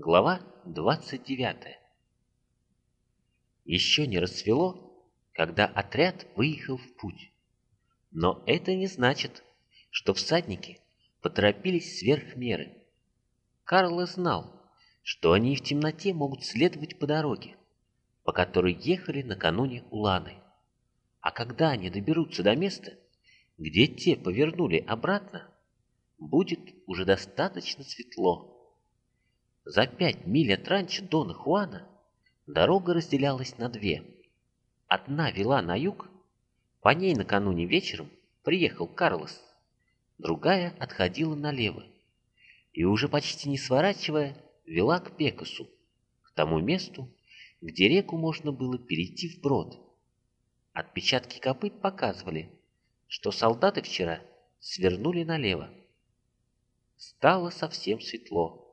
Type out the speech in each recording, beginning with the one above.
Глава 29 Еще не расцвело, когда отряд выехал в путь. Но это не значит, что всадники поторопились сверх меры. Карло знал, что они в темноте могут следовать по дороге, по которой ехали накануне Уланы. А когда они доберутся до места, где те повернули обратно, будет уже достаточно светло. За пять миль от ранчо Дона Хуана дорога разделялась на две. Одна вела на юг, по ней накануне вечером приехал Карлос, другая отходила налево и уже почти не сворачивая вела к Пекасу, к тому месту, где реку можно было перейти вброд. Отпечатки копыт показывали, что солдаты вчера свернули налево. Стало совсем светло.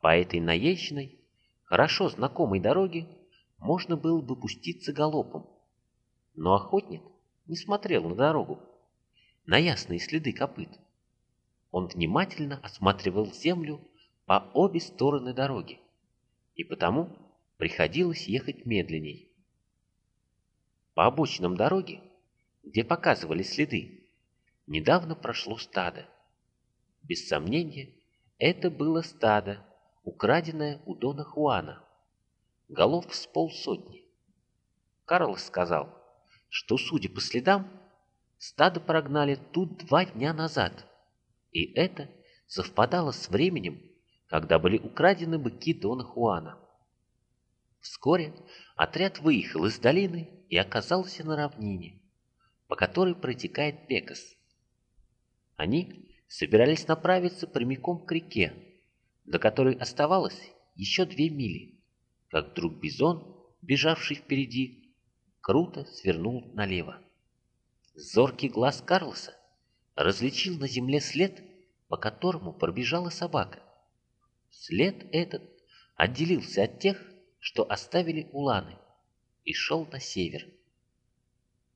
По этой наезженной, хорошо знакомой дороге можно было бы пуститься галопом. Но охотник не смотрел на дорогу, на ясные следы копыт. Он внимательно осматривал землю по обе стороны дороги, и потому приходилось ехать медленней. По обочинам дороги, где показывали следы, недавно прошло стадо. Без сомнения, это было стадо, украденное у Дона Хуана. Голов с полсотни. Карлос сказал, что, судя по следам, стадо прогнали тут два дня назад, и это совпадало с временем, когда были украдены быки Дона Хуана. Вскоре отряд выехал из долины и оказался на равнине, по которой протекает Пекас. Они собирались направиться прямиком к реке, до которой оставалось еще две мили, как вдруг Бизон, бежавший впереди, круто свернул налево. Зоркий глаз Карлоса различил на земле след, по которому пробежала собака. След этот отделился от тех, что оставили уланы, и шел на север.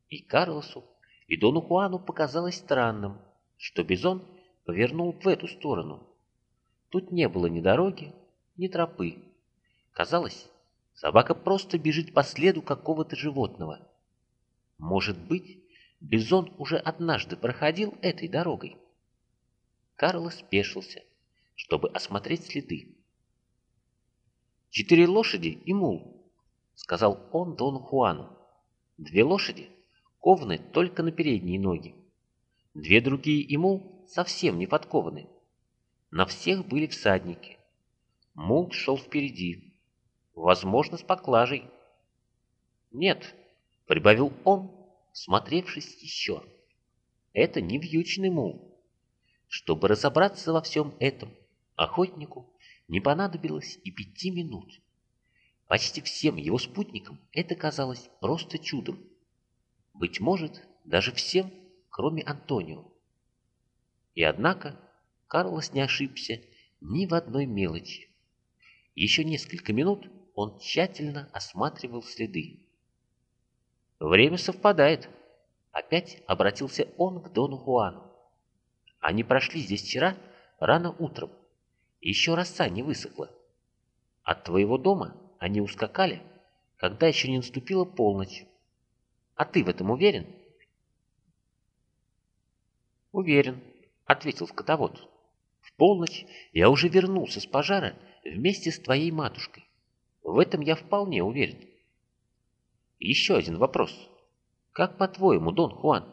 И Карлосу, и Дону Хуану показалось странным, что Бизон повернул в эту сторону. Тут не было ни дороги, ни тропы. Казалось, собака просто бежит по следу какого-то животного. Может быть, Бизон уже однажды проходил этой дорогой. Карлос спешился, чтобы осмотреть следы. «Четыре лошади и мул», — сказал он Дону Хуану. «Две лошади кованы только на передние ноги. Две другие и мул совсем не подкованы. На всех были всадники. Мул шел впереди, возможно, с поклажей. «Нет», — прибавил он, смотревшись еще, — «это не вьючный мул». Чтобы разобраться во всем этом, охотнику не понадобилось и пяти минут. Почти всем его спутникам это казалось просто чудом. Быть может, даже всем, кроме Антонио. И однако Карлос не ошибся ни в одной мелочи. Еще несколько минут он тщательно осматривал следы. «Время совпадает», — опять обратился он к Дону Хуану. «Они прошли здесь вчера рано утром, еще роса не высохла. От твоего дома они ускакали, когда еще не наступила полночь. А ты в этом уверен?» «Уверен», — ответил скотовод. «В полночь я уже вернулся с пожара вместе с твоей матушкой. В этом я вполне уверен». «Еще один вопрос. Как по-твоему, Дон Хуан,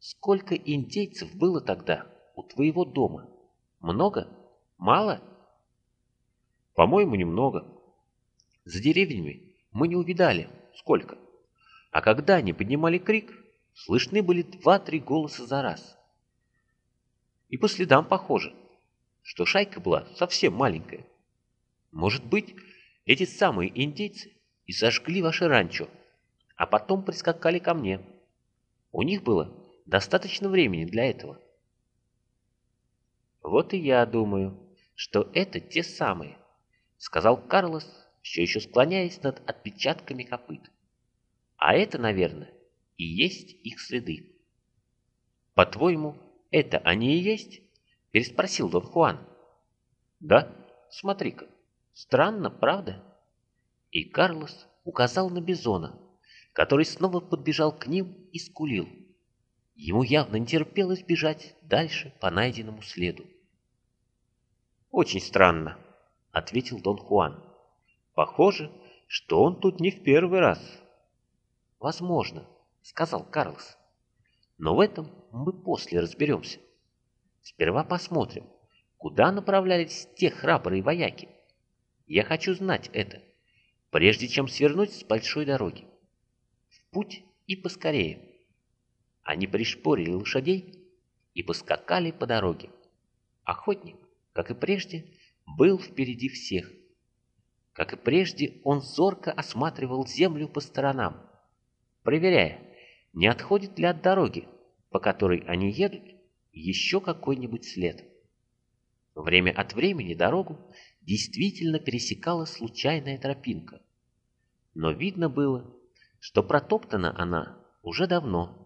сколько индейцев было тогда у твоего дома? Много? Мало?» По-моему, немного. За деревьями мы не увидали, сколько. А когда они поднимали крик, слышны были два-три голоса за раз. И по следам похоже, что шайка была совсем маленькая. Может быть, эти самые индейцы и сожгли ваше ранчо, а потом прискакали ко мне. У них было достаточно времени для этого. Вот и я думаю, что это те самые сказал Карлос, все еще склоняясь над отпечатками копыт. А это, наверное, и есть их следы. По-твоему, это они и есть? Переспросил Дон Хуан. Да, смотри-ка, Странно, правда? И Карлос указал на Бизона, который снова подбежал к ним и скулил. Ему явно не терпелось бежать дальше по найденному следу. «Очень странно», — ответил Дон Хуан. «Похоже, что он тут не в первый раз». «Возможно», — сказал Карлос. «Но в этом мы после разберемся. Сперва посмотрим, куда направлялись те храбрые вояки. Я хочу знать это, прежде чем свернуть с большой дороги. В путь и поскорее». Они пришпорили лошадей и поскакали по дороге. Охотник, как и прежде, был впереди всех. Как и прежде, он зорко осматривал землю по сторонам, проверяя, не отходит ли от дороги, по которой они едут, еще какой-нибудь след. Время от времени дорогу действительно пересекала случайная тропинка. Но видно было, что протоптана она уже давно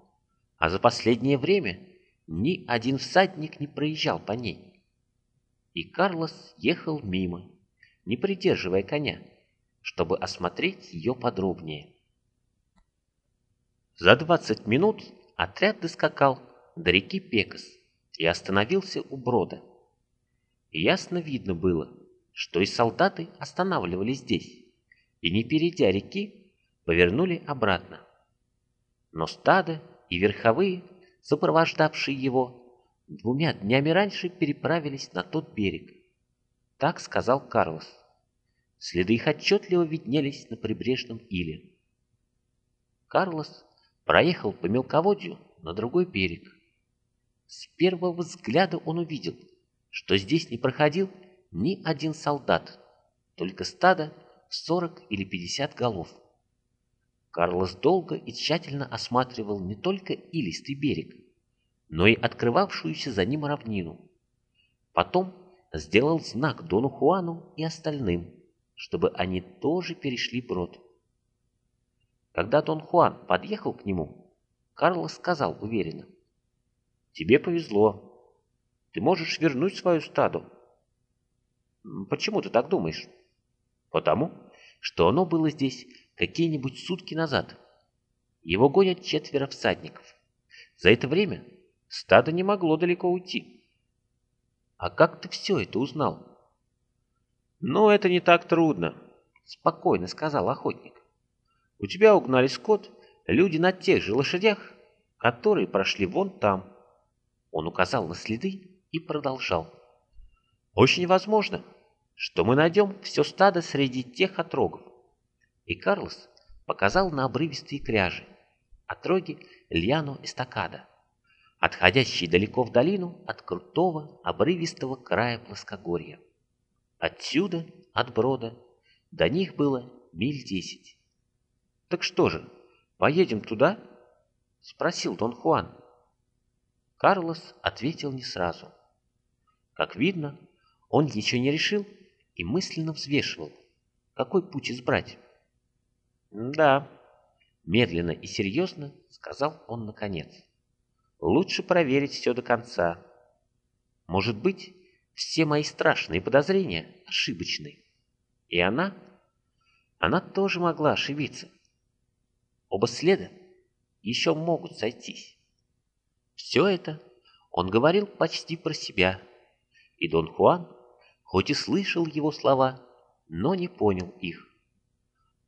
а за последнее время ни один всадник не проезжал по ней. И Карлос ехал мимо, не придерживая коня, чтобы осмотреть ее подробнее. За двадцать минут отряд доскакал до реки Пекас и остановился у брода. Ясно видно было, что и солдаты останавливались здесь, и, не перейдя реки, повернули обратно. Но стадо и верховые, сопровождавшие его, двумя днями раньше переправились на тот берег. Так сказал Карлос. Следы их отчетливо виднелись на прибрежном иле. Карлос проехал по мелководью на другой берег. С первого взгляда он увидел, что здесь не проходил ни один солдат, только стадо в сорок или пятьдесят голов. Карлос долго и тщательно осматривал не только илистый берег, но и открывавшуюся за ним равнину. Потом сделал знак Дону Хуану и остальным, чтобы они тоже перешли брод. Когда Дон Хуан подъехал к нему, Карлос сказал уверенно, «Тебе повезло. Ты можешь вернуть свою стаду». «Почему ты так думаешь?» «Потому, что оно было здесь какие-нибудь сутки назад. Его гонят четверо всадников. За это время стадо не могло далеко уйти. А как ты все это узнал? Ну, это не так трудно, спокойно сказал охотник. У тебя угнали скот люди на тех же лошадях, которые прошли вон там. Он указал на следы и продолжал. Очень возможно, что мы найдем все стадо среди тех отрогов. И Карлос показал на обрывистые кряжи, отроги Льяно Эстакада, отходящие далеко в долину от крутого обрывистого края плоскогорья. Отсюда, от брода, до них было миль десять. «Так что же, поедем туда?» — спросил Дон Хуан. Карлос ответил не сразу. Как видно, он еще не решил и мысленно взвешивал, какой путь избрать. «Да», — медленно и серьезно сказал он наконец. «Лучше проверить все до конца. Может быть, все мои страшные подозрения ошибочны. И она, она тоже могла ошибиться. Оба следа еще могут сойтись. Все это он говорил почти про себя, и Дон Хуан, хоть и слышал его слова, но не понял их.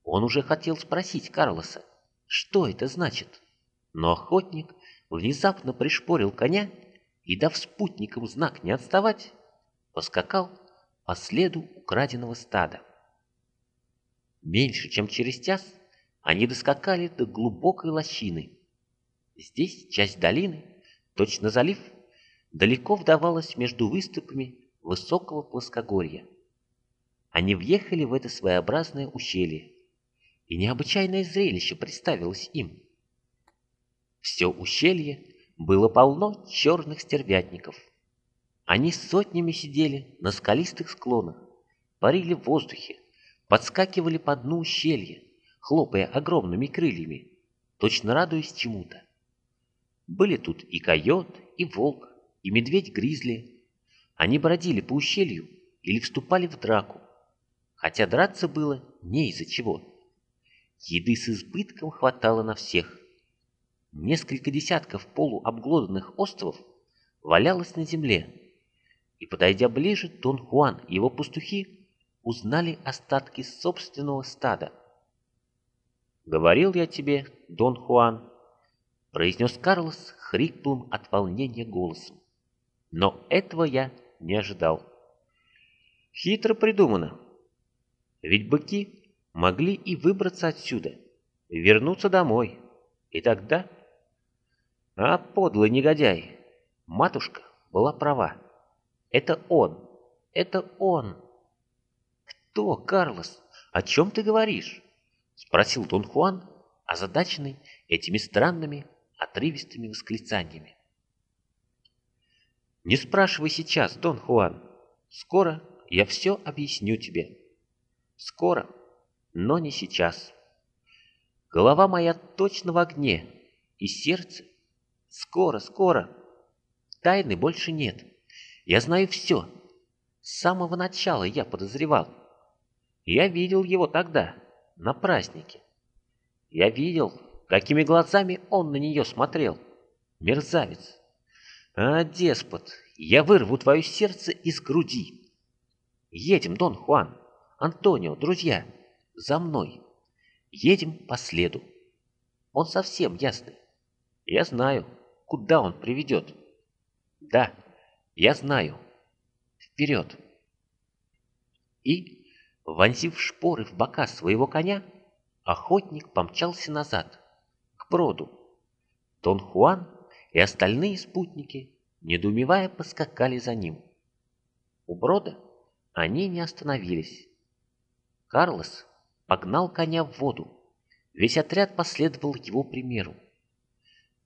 Он уже хотел спросить Карлоса, что это значит, но охотник внезапно пришпорил коня и, дав спутникам знак не отставать, поскакал по следу украденного стада. Меньше чем через час они доскакали до глубокой лощины. Здесь часть долины, точно залив, далеко вдавалась между выступами высокого плоскогорья. Они въехали в это своеобразное ущелье, и необычайное зрелище представилось им. Все ущелье было полно черных стервятников. Они сотнями сидели на скалистых склонах, парили в воздухе, подскакивали по дну ущелья, хлопая огромными крыльями, точно радуясь чему-то. Были тут и койот, и волк, и медведь-гризли. Они бродили по ущелью или вступали в драку. хотя драться было не из-за чего. Еды с избытком хватало на всех. Несколько десятков полуобглоданных островов валялось на земле, и, подойдя ближе, Дон Хуан и его пастухи узнали остатки собственного стада. «Говорил я тебе, Дон Хуан», — произнес Карлос хриплым от волнения голосом. «Но этого я не ожидал». «Хитро придумано. Ведь быки могли и выбраться отсюда, вернуться домой, и тогда...» «А, подлый негодяй, матушка была права. Это он, это он!» «Кто, Карлос? О чем ты говоришь?» — спросил Дон Хуан, озадаченный этими странными, отрывистыми восклицаниями. «Не спрашивай сейчас, Дон Хуан. Скоро я все объясню тебе. Скоро, но не сейчас. Голова моя точно в огне, и сердце скоро, скоро. Тайны больше нет. Я знаю все. С самого начала я подозревал. Я видел его тогда, на празднике. Я видел, какими глазами он на нее смотрел. Мерзавец. А, деспот, я вырву твое сердце из груди. Едем, Дон Хуан, Антонио, друзья, за мной. Едем по следу. Он совсем ясный. Я знаю, куда он приведет. Да, я знаю. Вперед. И Вонзив шпоры в бока своего коня, охотник помчался назад, броду. Дон Хуан и остальные спутники, недоумевая, поскакали за ним. У брода они не остановились. Карлос погнал коня в воду. Весь отряд последовал его примеру.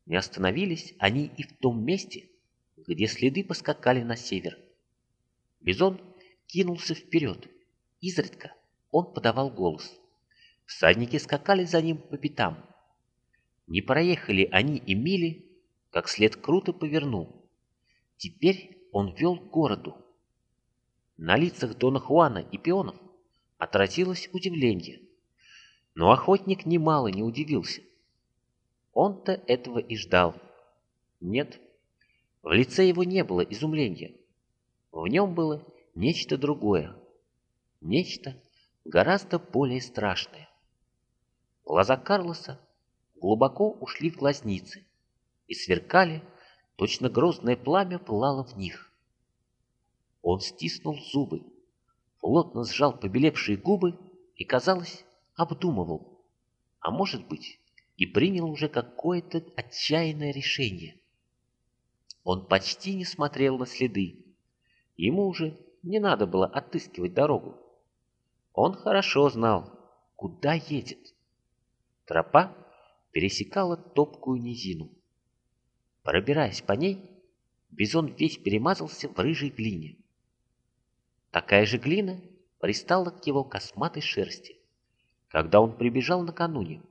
Не остановились они и в том месте, где следы поскакали на север. Бизон кинулся вперед, Изредка он подавал голос. Всадники скакали за ним по пятам. Не проехали они и мили, как след круто повернул. Теперь он вел к городу. На лицах Дона Хуана и пионов отразилось удивление. Но охотник немало не удивился. Он-то этого и ждал. Нет, в лице его не было изумления. В нем было нечто другое нечто гораздо более страшное. Глаза Карлоса глубоко ушли в глазницы и сверкали, точно грозное пламя пылало в них. Он стиснул зубы, плотно сжал побелевшие губы и, казалось, обдумывал, а может быть, и принял уже какое-то отчаянное решение. Он почти не смотрел на следы. Ему уже не надо было отыскивать дорогу. Он хорошо знал, куда едет. Тропа пересекала топкую низину. Пробираясь по ней, Бизон весь перемазался в рыжей глине. Такая же глина пристала к его косматой шерсти, когда он прибежал накануне.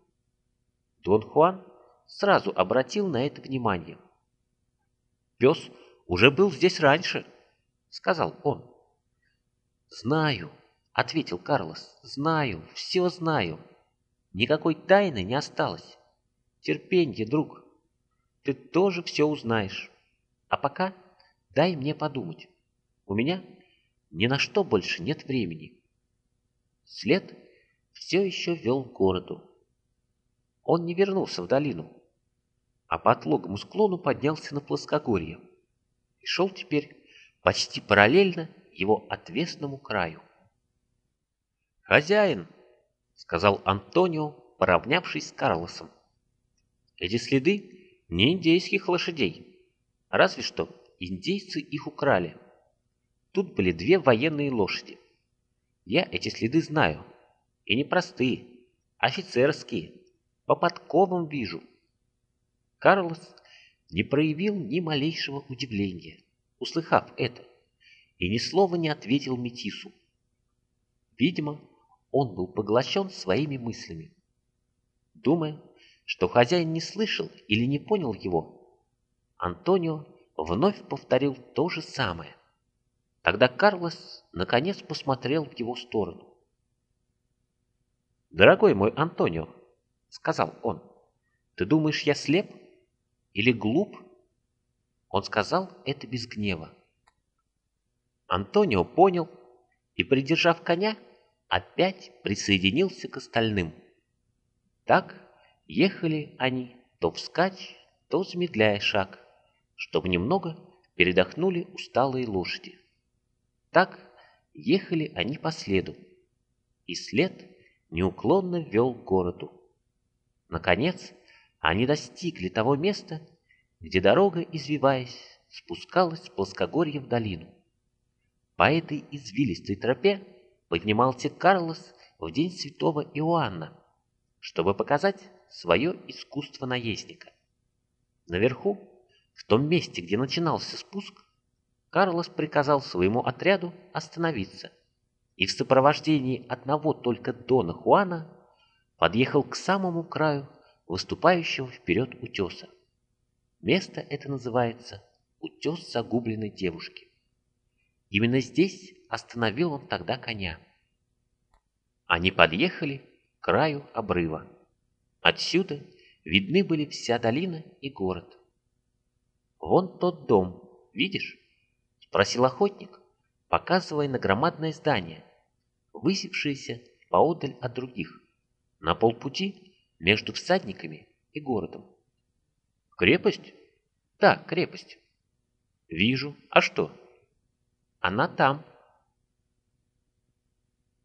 Дон Хуан сразу обратил на это внимание. «Пес уже был здесь раньше», — сказал он. «Знаю», — ответил Карлос. «Знаю, все знаю. Никакой тайны не осталось. Терпенье, друг. Ты тоже все узнаешь. А пока дай мне подумать. У меня ни на что больше нет времени». След все еще вел к городу. Он не вернулся в долину, а по отлогому склону поднялся на плоскогорье и шел теперь почти параллельно его отвесному краю. «Хозяин!» — сказал Антонио, поравнявшись с Карлосом. «Эти следы не индейских лошадей. Разве что индейцы их украли. Тут были две военные лошади. Я эти следы знаю. И не простые, офицерские. По подковам вижу». Карлос не проявил ни малейшего удивления, услыхав это, и ни слова не ответил Метису. Видимо, он был поглощен своими мыслями. Думая, что хозяин не слышал или не понял его, Антонио вновь повторил то же самое. Тогда Карлос наконец посмотрел в его сторону. «Дорогой мой Антонио», — сказал он, — «ты думаешь, я слеп или глуп?» Он сказал это без гнева. Антонио понял и, придержав коня, опять присоединился к остальным. Так ехали они то вскачь, то замедляя шаг, чтобы немного передохнули усталые лошади. Так ехали они по следу, и след неуклонно вел к городу. Наконец, они достигли того места, где дорога, извиваясь, спускалась с плоскогорья в долину. По этой извилистой тропе поднимался Карлос в день святого Иоанна, чтобы показать свое искусство наездника. Наверху, в том месте, где начинался спуск, Карлос приказал своему отряду остановиться и в сопровождении одного только Дона Хуана подъехал к самому краю выступающего вперед утеса. Место это называется «Утес загубленной девушки». Именно здесь остановил он тогда коня. Они подъехали к краю обрыва. Отсюда видны были вся долина и город. «Вон тот дом, видишь?» — спросил охотник, показывая на громадное здание, высевшееся поодаль от других, на полпути между всадниками и городом. «Крепость?» «Да, крепость». «Вижу. А что?» «Она там».